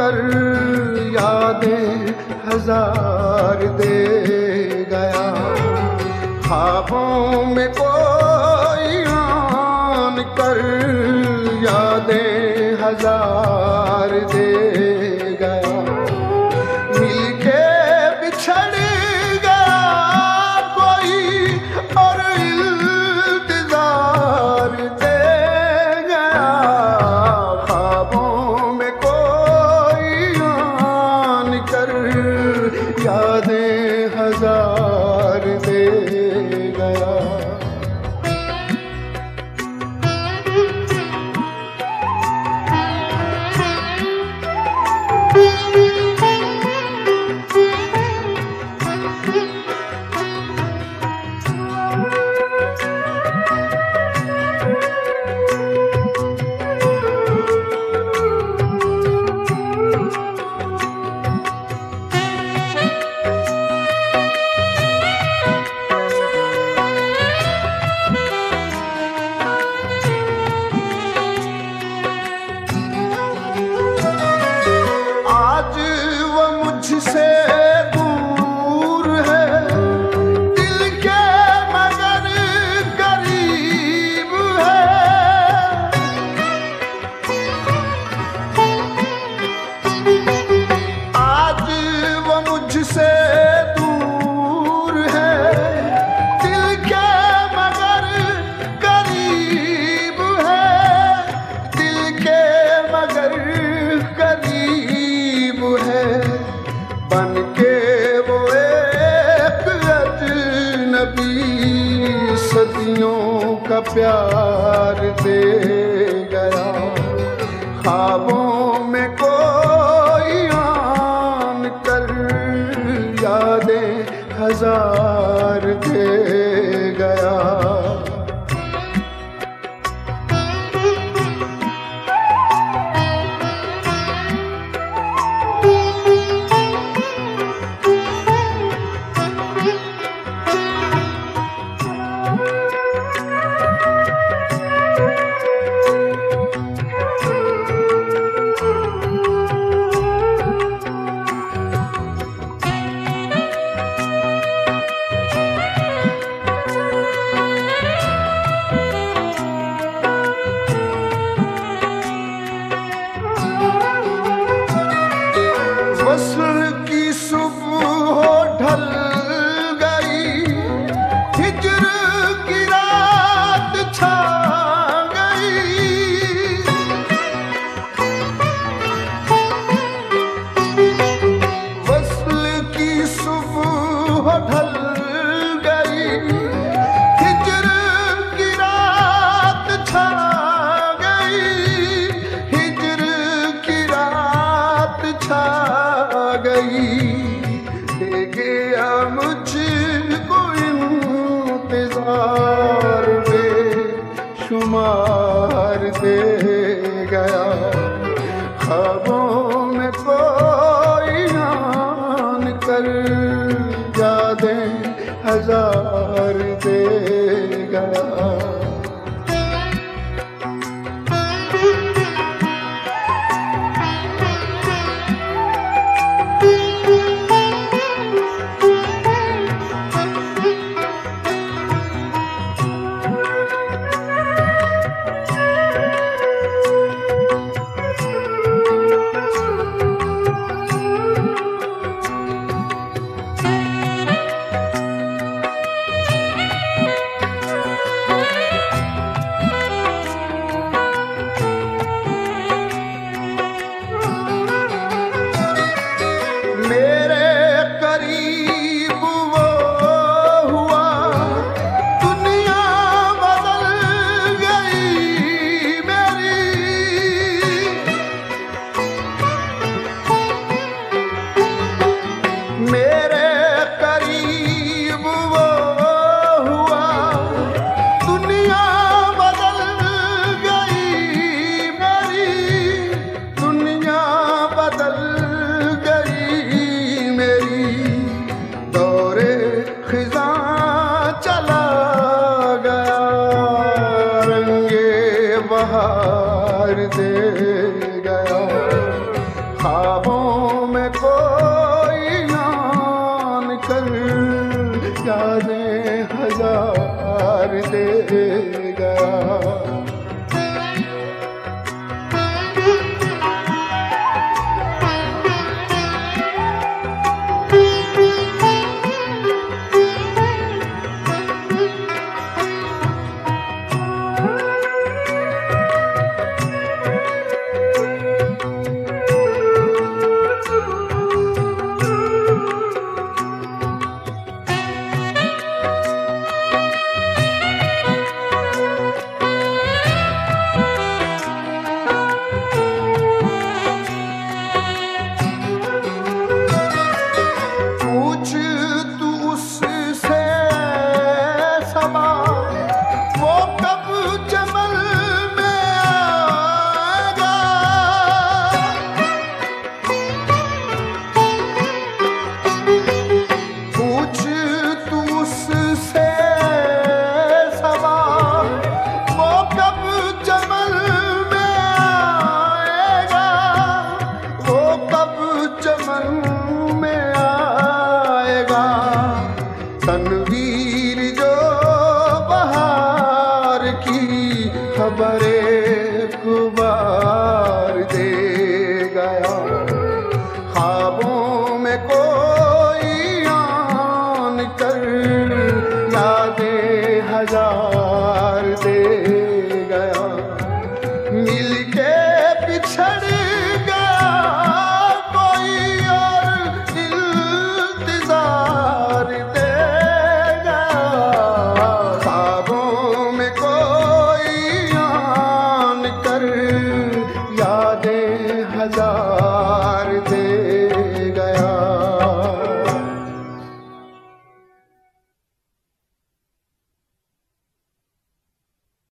कर यादें हज़ार दे गया। खाबों में कोई आन कर यादें हज़ार दे गया। प्यार दे गया। खाबों में गया खबर हार दे गया खाबों खबरें कुबार